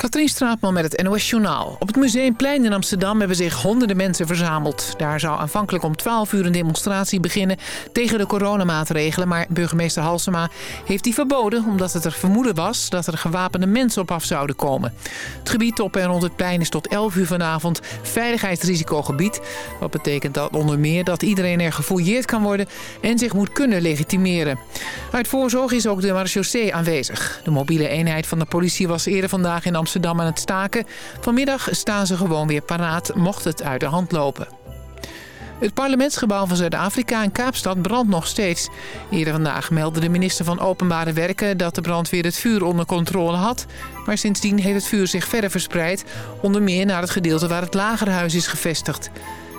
Katrien Straatman met het NOS Journaal. Op het Museumplein in Amsterdam hebben zich honderden mensen verzameld. Daar zou aanvankelijk om 12 uur een demonstratie beginnen tegen de coronamaatregelen. Maar burgemeester Halsema heeft die verboden omdat het er vermoeden was dat er gewapende mensen op af zouden komen. Het gebied op en rond het plein is tot 11 uur vanavond veiligheidsrisicogebied. Wat betekent dat onder meer dat iedereen er gefouilleerd kan worden en zich moet kunnen legitimeren. Uit voorzorg is ook de marechaussee aanwezig. De mobiele eenheid van de politie was eerder vandaag in Amsterdam Amsterdam aan het staken. Vanmiddag staan ze gewoon weer paraat, mocht het uit de hand lopen. Het parlementsgebouw van Zuid-Afrika in Kaapstad brandt nog steeds. Eerder vandaag meldde de minister van Openbare Werken dat de brandweer het vuur onder controle had. Maar sindsdien heeft het vuur zich verder verspreid, onder meer naar het gedeelte waar het lagerhuis is gevestigd.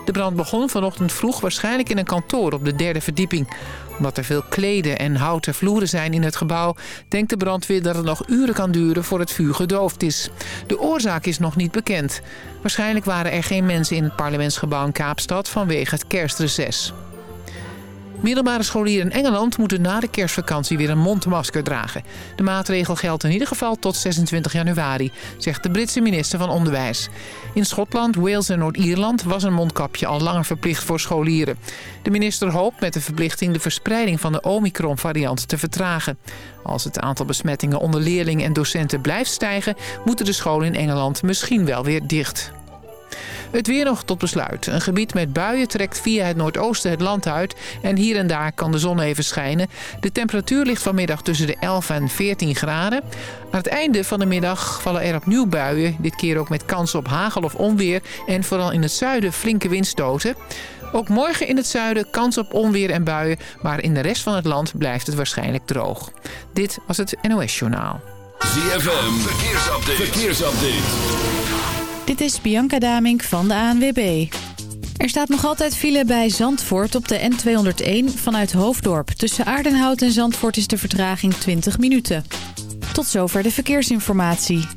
De brand begon vanochtend vroeg waarschijnlijk in een kantoor op de derde verdieping. Omdat er veel kleden en houten vloeren zijn in het gebouw... denkt de brandweer dat het nog uren kan duren voor het vuur gedoofd is. De oorzaak is nog niet bekend. Waarschijnlijk waren er geen mensen in het parlementsgebouw in Kaapstad vanwege het kerstreces. Middelbare scholieren in Engeland moeten na de kerstvakantie weer een mondmasker dragen. De maatregel geldt in ieder geval tot 26 januari, zegt de Britse minister van Onderwijs. In Schotland, Wales en Noord-Ierland was een mondkapje al langer verplicht voor scholieren. De minister hoopt met de verplichting de verspreiding van de Omicron-variant te vertragen. Als het aantal besmettingen onder leerlingen en docenten blijft stijgen... moeten de scholen in Engeland misschien wel weer dicht. Het weer nog tot besluit. Een gebied met buien trekt via het noordoosten het land uit... en hier en daar kan de zon even schijnen. De temperatuur ligt vanmiddag tussen de 11 en 14 graden. Aan het einde van de middag vallen er opnieuw buien. Dit keer ook met kans op hagel of onweer... en vooral in het zuiden flinke windstoten. Ook morgen in het zuiden kans op onweer en buien... maar in de rest van het land blijft het waarschijnlijk droog. Dit was het NOS Journaal. ZFM, verkeersupdate. verkeersupdate. Dit is Bianca Damink van de ANWB. Er staat nog altijd file bij Zandvoort op de N201 vanuit Hoofddorp. Tussen Aardenhout en Zandvoort is de vertraging 20 minuten. Tot zover de verkeersinformatie.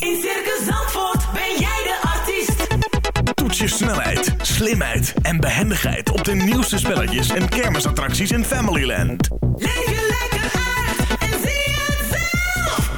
In Circus Zandvoort ben jij de artiest. Toets je snelheid, slimheid en behendigheid op de nieuwste spelletjes en kermisattracties in Familyland. Leef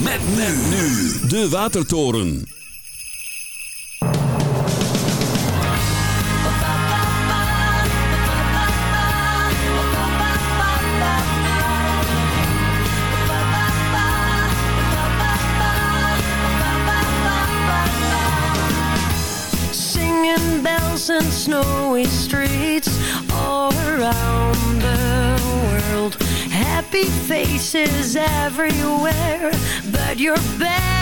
Met men nu. De Watertoren. Singing bells and snowy streets Happy faces everywhere But you're bed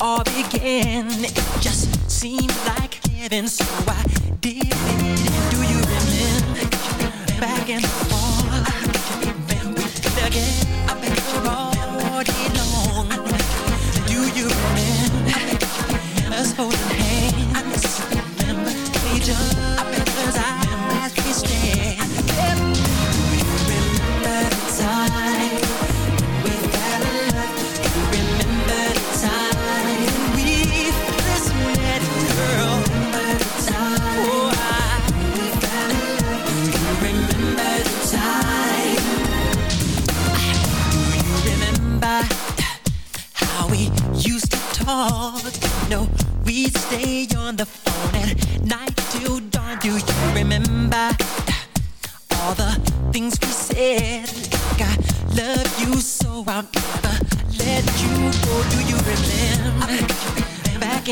all began. It just seemed like heaven, so I did. Do you remember back in the fall? Then we did again.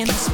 Dance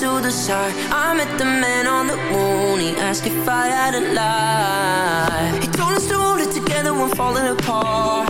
to the side. I met the man on the moon. He asked if I had a lie. He told us to hold it together when falling apart.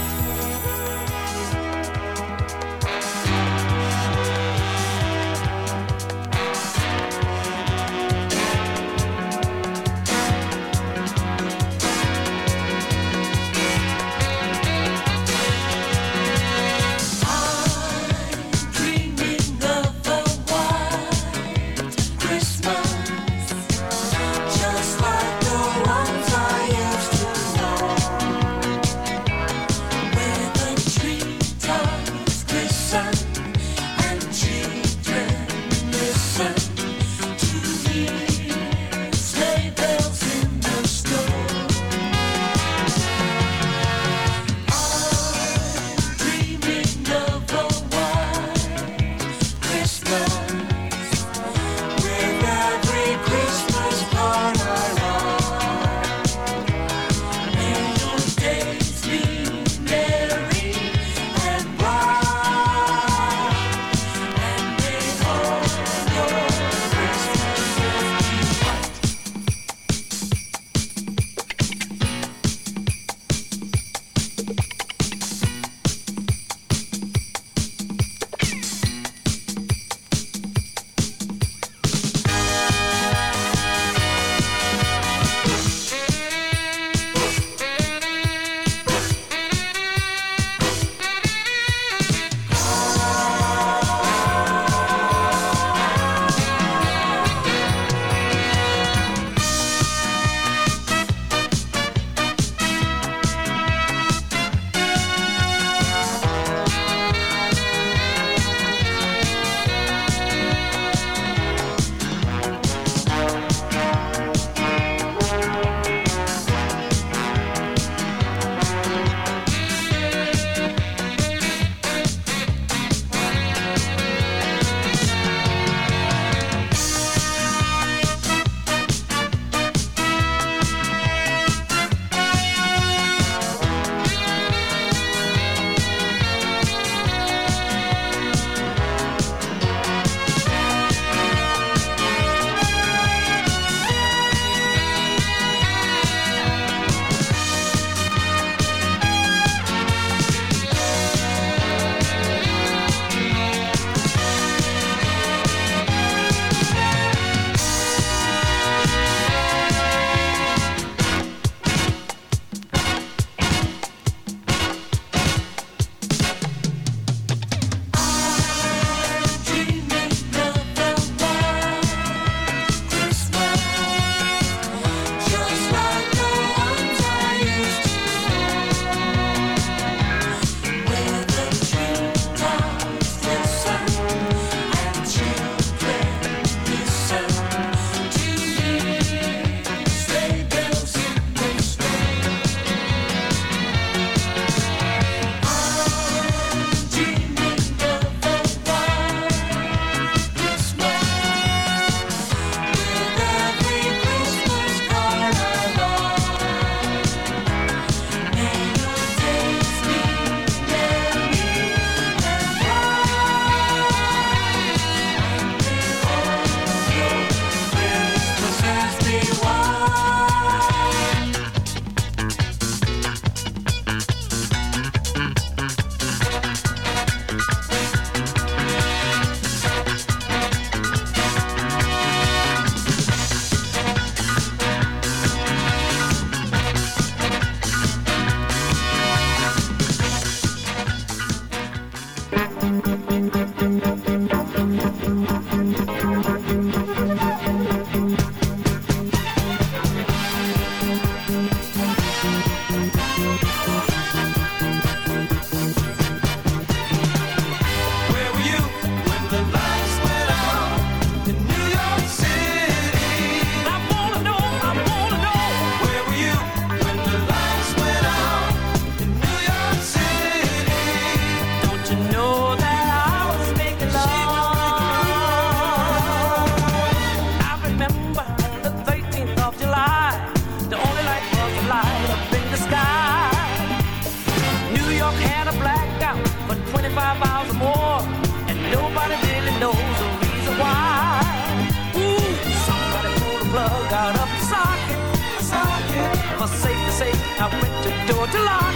Door to lock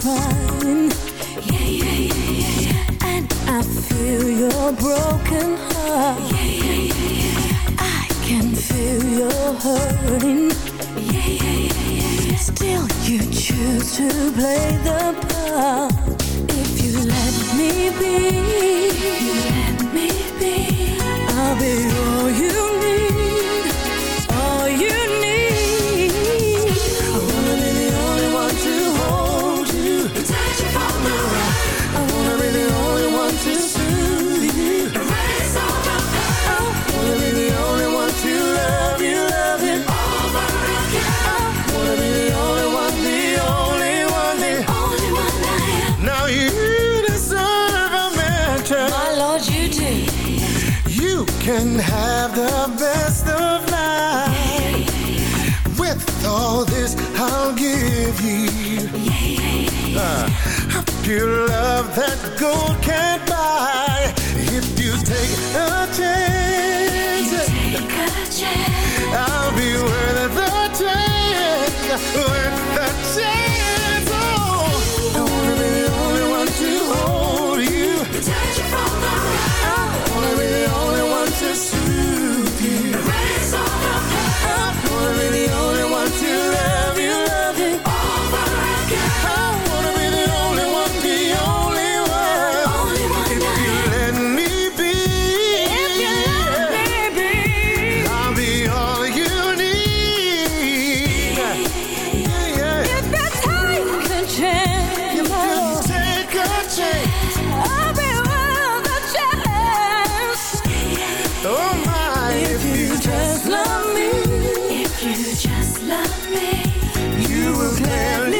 crying. Yeah, yeah, yeah, yeah, yeah. And I feel your broken heart. Yeah, yeah, yeah, yeah. I can feel your hurting. Yeah, yeah, yeah, yeah, yeah. Still, you choose to play the part. If you let me be, you let me be. I'll be all you. go if you just love me. If you just love me, you will clearly.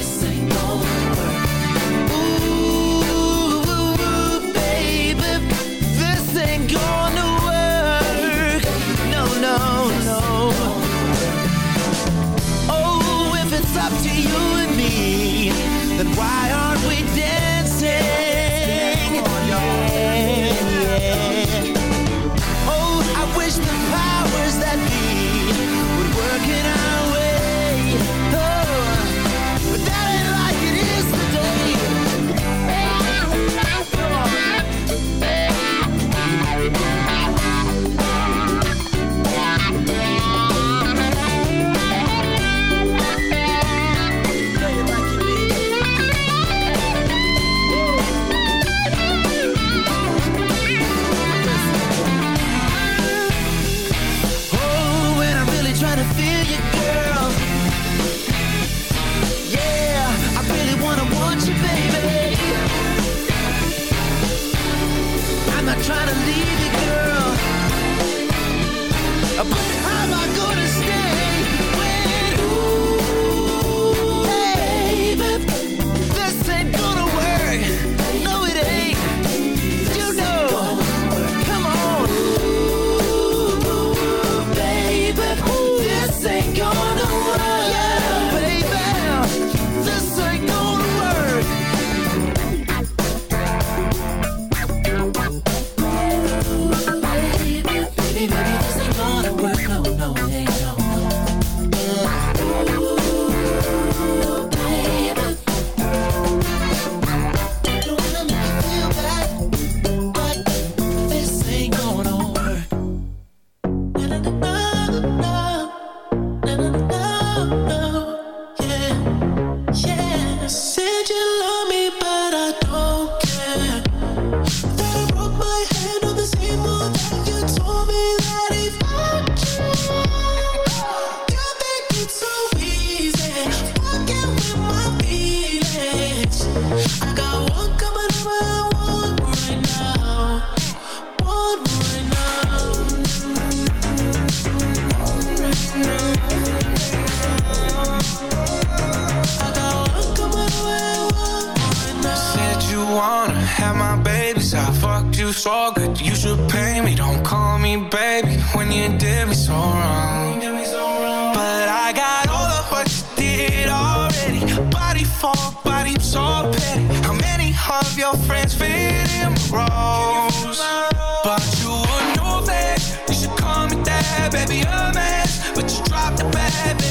Baby. A mess, but you dropped the bad,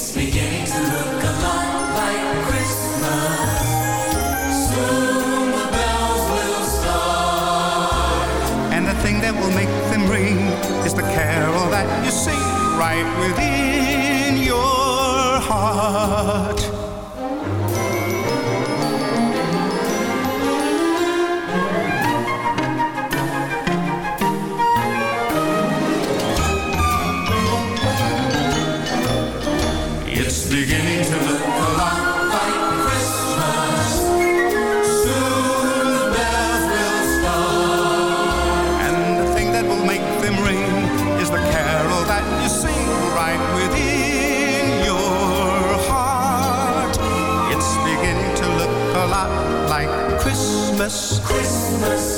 It's beginning to look a lot like Christmas. Soon the bells will start. And the thing that will make them ring is the carol that you sing right within your heart. Christmas. Christmas,